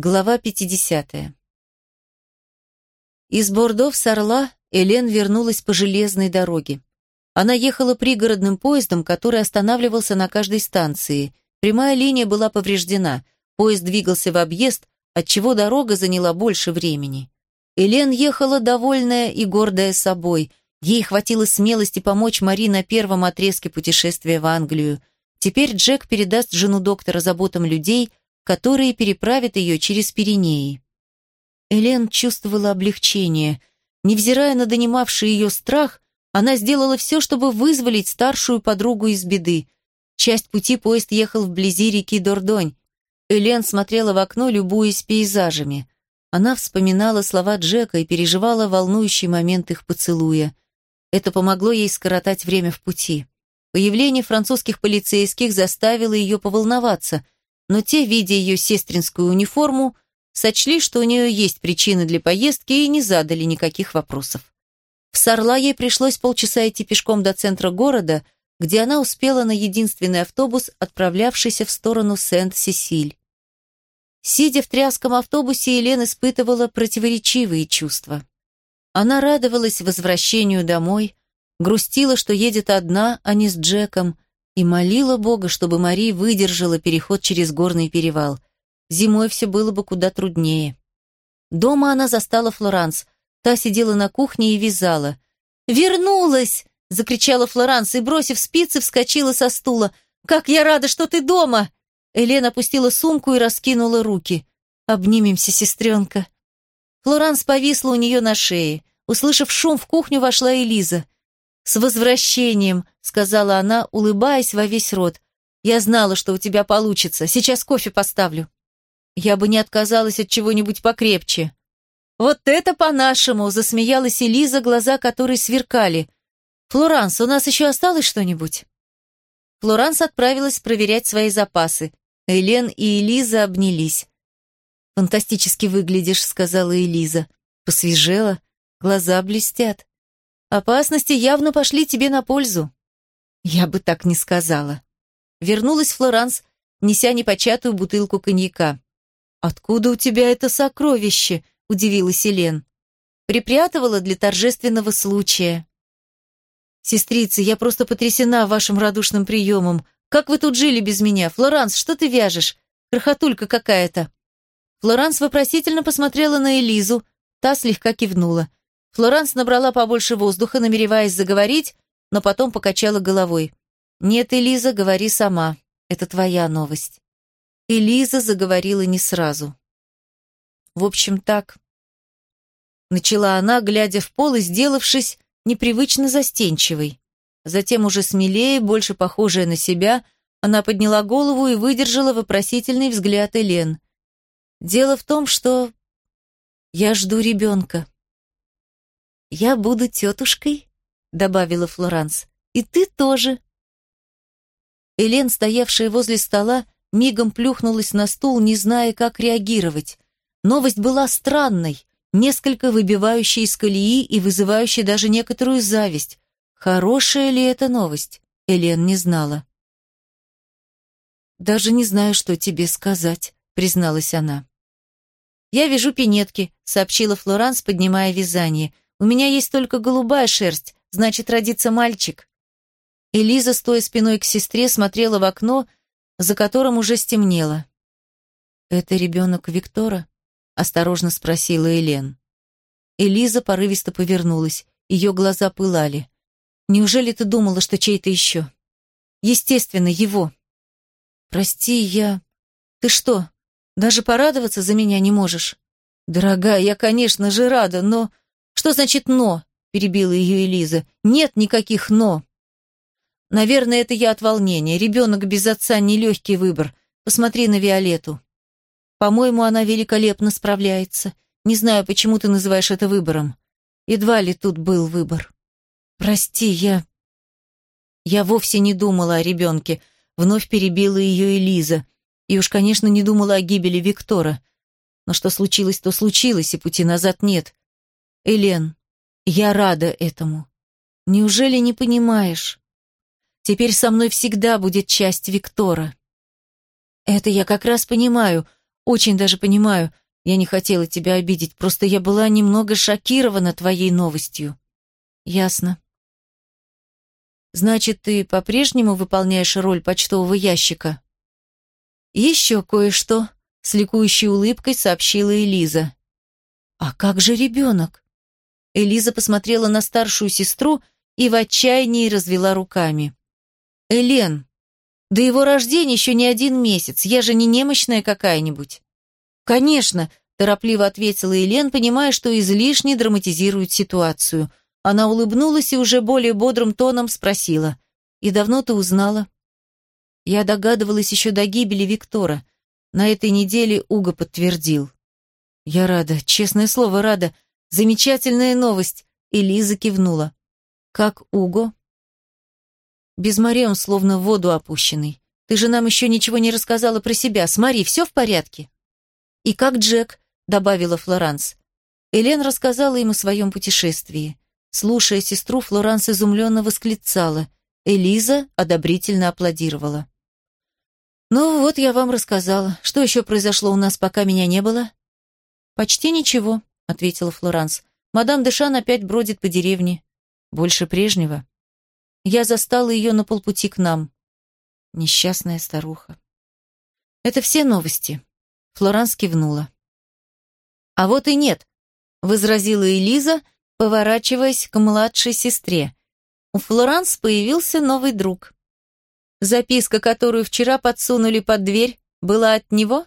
Глава 50. Из Бордо в Сарла Элен вернулась по железной дороге. Она ехала пригородным поездом, который останавливался на каждой станции. Прямая линия была повреждена, поезд двигался в объезд, отчего дорога заняла больше времени. Элен ехала довольная и гордая собой. Ей хватило смелости помочь Мари на первом отрезке путешествия в Англию. Теперь Джек передаст жену доктора заботам людей, которые переправят ее через Пиренеи. Элен чувствовала облегчение. Невзирая на донимавший ее страх, она сделала все, чтобы вызволить старшую подругу из беды. Часть пути поезд ехал вблизи реки Дордонь. Элен смотрела в окно, любуясь пейзажами. Она вспоминала слова Джека и переживала волнующий момент их поцелуя. Это помогло ей скоротать время в пути. Появление французских полицейских заставило ее поволноваться – но те, видя ее сестринскую униформу, сочли, что у нее есть причины для поездки и не задали никаких вопросов. В Сарла ей пришлось полчаса идти пешком до центра города, где она успела на единственный автобус, отправлявшийся в сторону Сент-Сесиль. Сидя в тряском автобусе, Елена испытывала противоречивые чувства. Она радовалась возвращению домой, грустила, что едет одна, а не с Джеком, и молила Бога, чтобы Мари выдержала переход через горный перевал. Зимой все было бы куда труднее. Дома она застала Флоранс. Та сидела на кухне и вязала. «Вернулась!» — закричала Флоранс и, бросив спицы, вскочила со стула. «Как я рада, что ты дома!» Элен опустила сумку и раскинула руки. «Обнимемся, сестренка!» Флоранс повисла у нее на шее. Услышав шум, в кухню вошла Элиза. «С возвращением!» — сказала она, улыбаясь во весь рот. «Я знала, что у тебя получится. Сейчас кофе поставлю». «Я бы не отказалась от чего-нибудь покрепче». «Вот это по-нашему!» — засмеялась Элиза, глаза которой сверкали. «Флоранс, у нас еще осталось что-нибудь?» Флоранс отправилась проверять свои запасы. Элен и Элиза обнялись. «Фантастически выглядишь», — сказала Элиза. «Посвежела, глаза блестят». Опасности явно пошли тебе на пользу. Я бы так не сказала. Вернулась Флоранс, неся непочатую бутылку коньяка. «Откуда у тебя это сокровище?» – удивилась Елен. «Припрятывала для торжественного случая». «Сестрица, я просто потрясена вашим радушным приемом. Как вы тут жили без меня? Флоранс, что ты вяжешь? Крохотулька какая-то». Флоранс вопросительно посмотрела на Элизу, та слегка кивнула. Флоранс набрала побольше воздуха, намереваясь заговорить, но потом покачала головой. «Нет, Элиза, говори сама. Это твоя новость». Элиза заговорила не сразу. «В общем, так». Начала она, глядя в пол и сделавшись непривычно застенчивой. Затем уже смелее, больше похожая на себя, она подняла голову и выдержала вопросительный взгляд Элен. «Дело в том, что я жду ребенка». «Я буду тетушкой», — добавила Флоранс. «И ты тоже». Элен, стоявшая возле стола, мигом плюхнулась на стул, не зная, как реагировать. Новость была странной, несколько выбивающей из колеи и вызывающей даже некоторую зависть. Хорошая ли это новость? Элен не знала. «Даже не знаю, что тебе сказать», — призналась она. «Я вяжу пинетки», — сообщила Флоранс, поднимая вязание. У меня есть только голубая шерсть, значит, родится мальчик». Элиза, стоя спиной к сестре, смотрела в окно, за которым уже стемнело. «Это ребенок Виктора?» — осторожно спросила Элен. Элиза порывисто повернулась, ее глаза пылали. «Неужели ты думала, что чей-то еще?» «Естественно, его». «Прости, я...» «Ты что, даже порадоваться за меня не можешь?» «Дорогая, я, конечно же, рада, но...» «Что значит «но»?» – перебила ее Элиза. «Нет никаких «но». Наверное, это я от волнения. Ребенок без отца – нелегкий выбор. Посмотри на Виолетту. По-моему, она великолепно справляется. Не знаю, почему ты называешь это выбором. Едва ли тут был выбор. Прости, я... Я вовсе не думала о ребенке. Вновь перебила ее Элиза. И уж, конечно, не думала о гибели Виктора. Но что случилось, то случилось, и пути назад нет. Элен, я рада этому. Неужели не понимаешь? Теперь со мной всегда будет часть Виктора. Это я как раз понимаю. очень даже понимаю. Я не хотела тебя обидеть, просто я была немного шокирована твоей новостью». «Ясно». «Значит, ты по-прежнему выполняешь роль почтового ящика?» «Еще кое-что», — с ликующей улыбкой сообщила Элиза. «А как же ребенок?» Элиза посмотрела на старшую сестру и в отчаянии развела руками. «Элен, до его рождения еще не один месяц, я же не немощная какая-нибудь». «Конечно», – торопливо ответила Элен, понимая, что излишне драматизирует ситуацию. Она улыбнулась и уже более бодрым тоном спросила. «И давно ты узнала?» Я догадывалась еще до гибели Виктора. На этой неделе Уго подтвердил. «Я рада, честное слово, рада. Замечательная новость!» И Лиза кивнула. «Как Уго?» Без Мари он словно в воду опущенный. Ты же нам еще ничего не рассказала про себя. С Мари все в порядке?» «И как Джек», — добавила Флоранс. Элен рассказала им о своем путешествии. Слушая сестру, Флоранс изумленно восклицала. Элиза одобрительно аплодировала. «Ну вот, я вам рассказала. Что еще произошло у нас, пока меня не было?» «Почти ничего», — ответила Флоранс. «Мадам Дешан опять бродит по деревне. Больше прежнего». Я застала ее на полпути к нам. Несчастная старуха. «Это все новости», — Флоранс кивнула. «А вот и нет», — возразила Элиза, поворачиваясь к младшей сестре. У Флоранс появился новый друг. Записка, которую вчера подсунули под дверь, была от него?